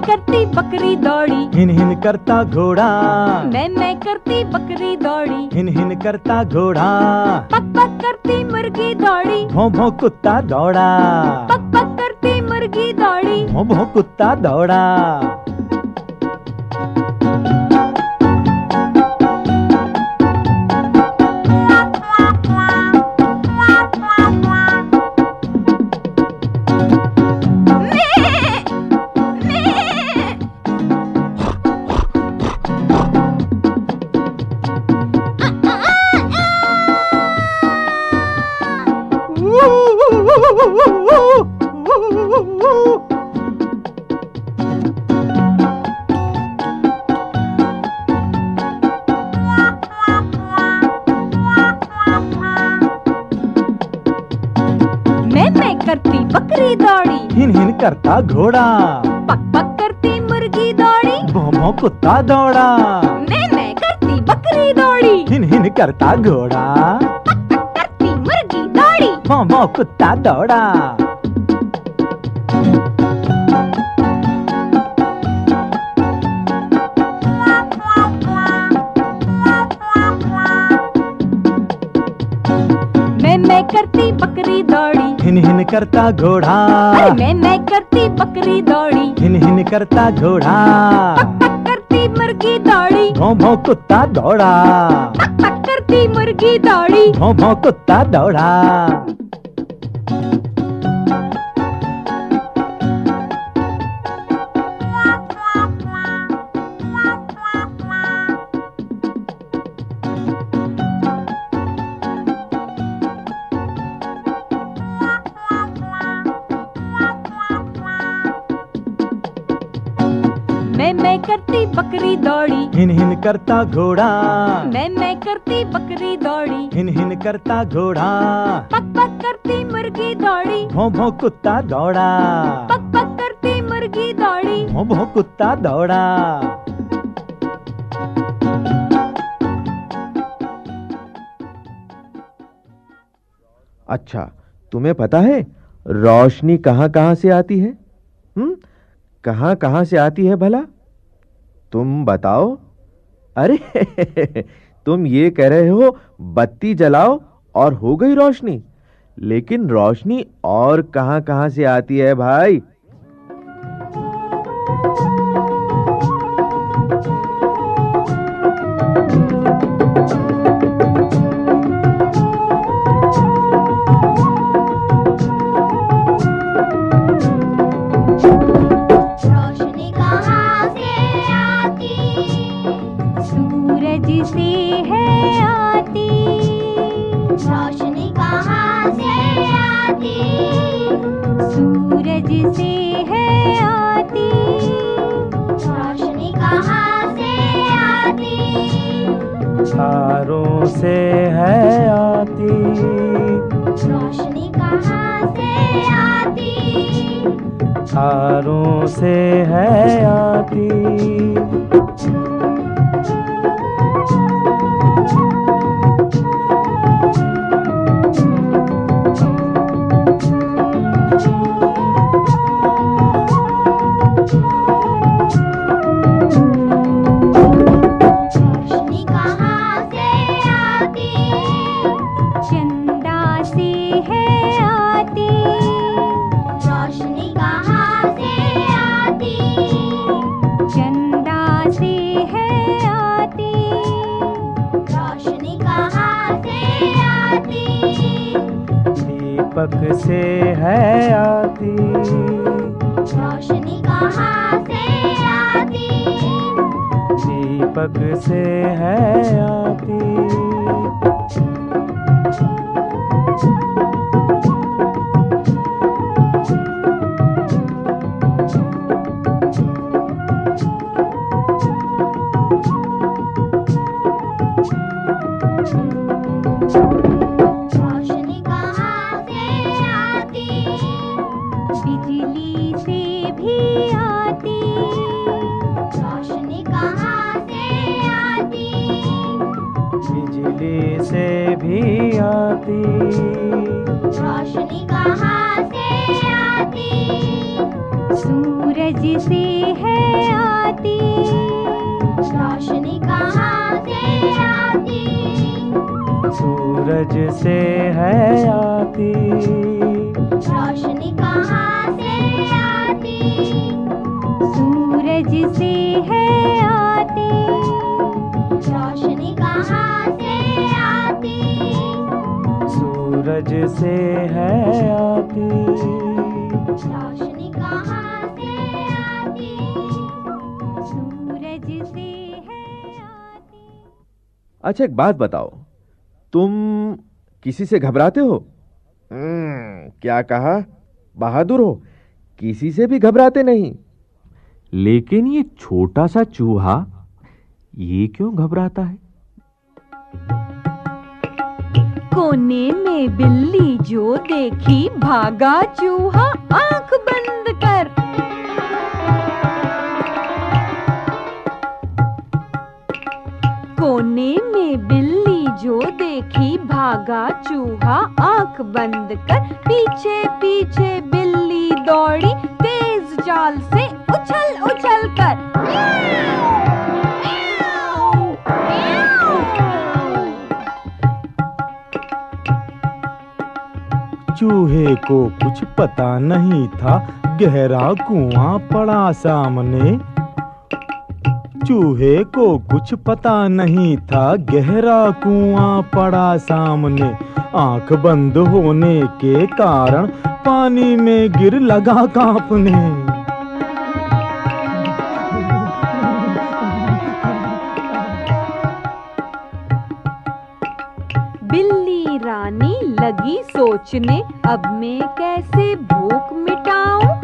करती बकरी दौड़ी। हिन हिन करता घोड़ा। मैं मैं करती बकरी दौड़ी। हिन हिन करता घोड़ा। पक पक करती मुर्गी दौड़ी। भों भो कुत्ता दौड़ा। पक पक करती मुर्गी दौड़ी। भों भो कुत्ता दौड़ा। हिन हिन करता घोड़ा। पक पक करती मुर्गी दौड़ी। भों भों कुत्ता दौड़ा। मैं मैं करती बकरी दौड़ी। हिन हिन करता घोड़ा। पक पक करती मुर्गी दौड़ी। भों भों कुत्ता दौड़ा। हिन हिन करता घोड़ा। मैं मैं करती बकरी दौड़ी। हिन हिन करता घोड़ा। पक पक करती मुर्गी दौड़ी। भों भो कुत्ता दौड़ा। पक पक करती मुर्गी दौड़ी। भों भो कुत्ता दौड़ा। करती बकरी दौड़ी। हिन हिन करता घोड़ा। मैं मैं करती बकरी दौड़ी। हिन हिन करता घोड़ा। पक पक करती मुर्गी दौड़ी। भों भों कुत्ता दौड़ा। पक पक करती मुर्गी दौड़ी। भों भों कुत्ता दौड़ा। अच्छा तुम्हें पता है रोशनी कहां-कहां से आती है? हम्म कहां-कहां से आती है भला? तुम बताओ। अरे, तुम ये कह रहे हो, बत्ती जलाओ और हो गई रोशनी। लेकिन रोशनी और कहां-कहां से आती है भाई? से है आती। रोशनी कहाँ से आती? सूरज से है आती। रोशनी कहाँ से आती? तारों से है आती। रोशनी कहाँ से आती? तारों से है आती। दीपक से है आती रोशनी कहाँ से आती? दीपक से है आती से है आती। रोशनी कहाँ से आती? सूरज से है आती। रोशनी कहाँ से आती? सूरज से है आती। रोशनी कहाँ से आती? सूरज से है आती। अच्छा एक बात बताओ। तुम किसी से घबराते हो? हम्म, क्या कहा? बहादुर हो। किसी से भी घबराते नहीं। लेकिन ये छोटा सा चूहा ये क्यों घबराता है? कोने में बिल्ली जो देखी भागा चूहा आँख बंद कर। कोने में बिल्ली जो देखी भागा चूहा, आँख बंद कर पीछे पीछे बिल्ली दौड़ी, तेज चाल से उछल उछल कर। चूहे को कुछ पता नहीं था, गहरा कुआँ पड़ा सामने चूहे को कुछ पता नहीं था। गहरा कुआँ पड़ा सामने। आँख बंद होने के कारण पानी में गिर लगा कांपने। बिल्ली रानी लगी सोचने, अब मैं कैसे भूख मिटाऊं?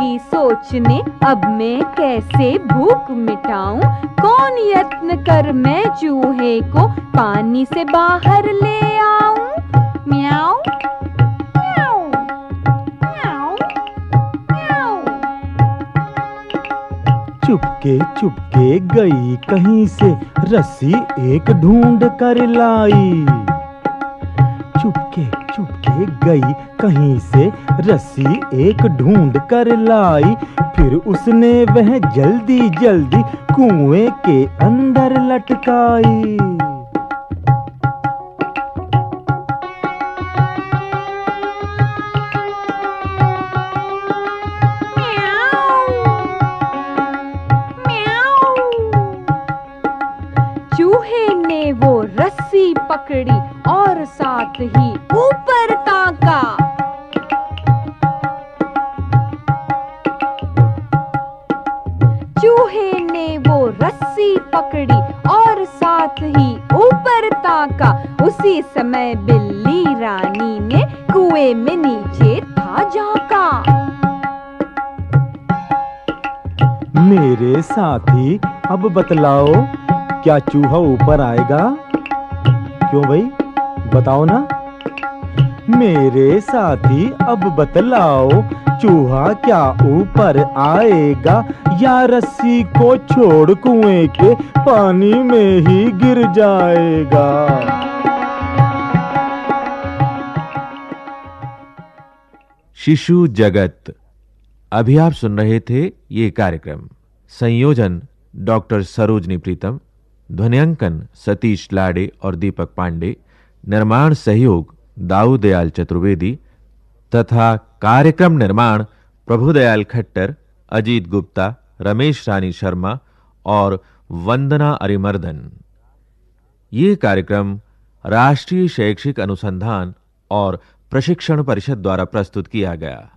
लगी सोचने, अब मैं कैसे भूख मिटाऊं? कौन यत्न कर मैं चूहे को पानी से बाहर ले आऊँ? म्याऊं। चुपके चुपके गई कहीं से, रस्सी एक ढूंढ कर लाई। चुपके चुपके गई, कहीं से रस्सी एक ढूंढ कर लाई। फिर उसने वह जल्दी जल्दी कुएँ के अंदर लटकाई। चूहे ने वो रस्सी पकड़ी और साथ ही चूहे ने वो रस्सी पकड़ी और साथ ही ऊपर ताका उसी समय बिल्ली रानी ने कुएँ में नीचे था झांका मेरे साथी, अब बतलाओ, क्या चूहा ऊपर आएगा? क्यों भाई? बताओ ना। मेरे साथी, अब बतलाओ, चूहा क्या ऊपर आएगा? या रस्सी को छोड़ कुएँ के पानी में ही गिर जाएगा? शिशु जगत। अभी आप सुन रहे थे ये कार्यक्रम। संयोजन, डॉक्टर सरोजनी प्रीतम, ध्वनियांकन, सतीश लाड़े और दीपक पांडे। निर्माण सहयोग दाऊदयाल चतुर्वेदी तथा कार्यक्रम निर्माण प्रभुदयाल खट्टर, अजीत गुप्ता, रमेश रानी शर्मा और वंदना अरिमर्दन। ये कार्यक्रम राष्ट्रीय शैक्षिक अनुसंधान और प्रशिक्षण परिषद द्वारा प्रस्तुत किया गया।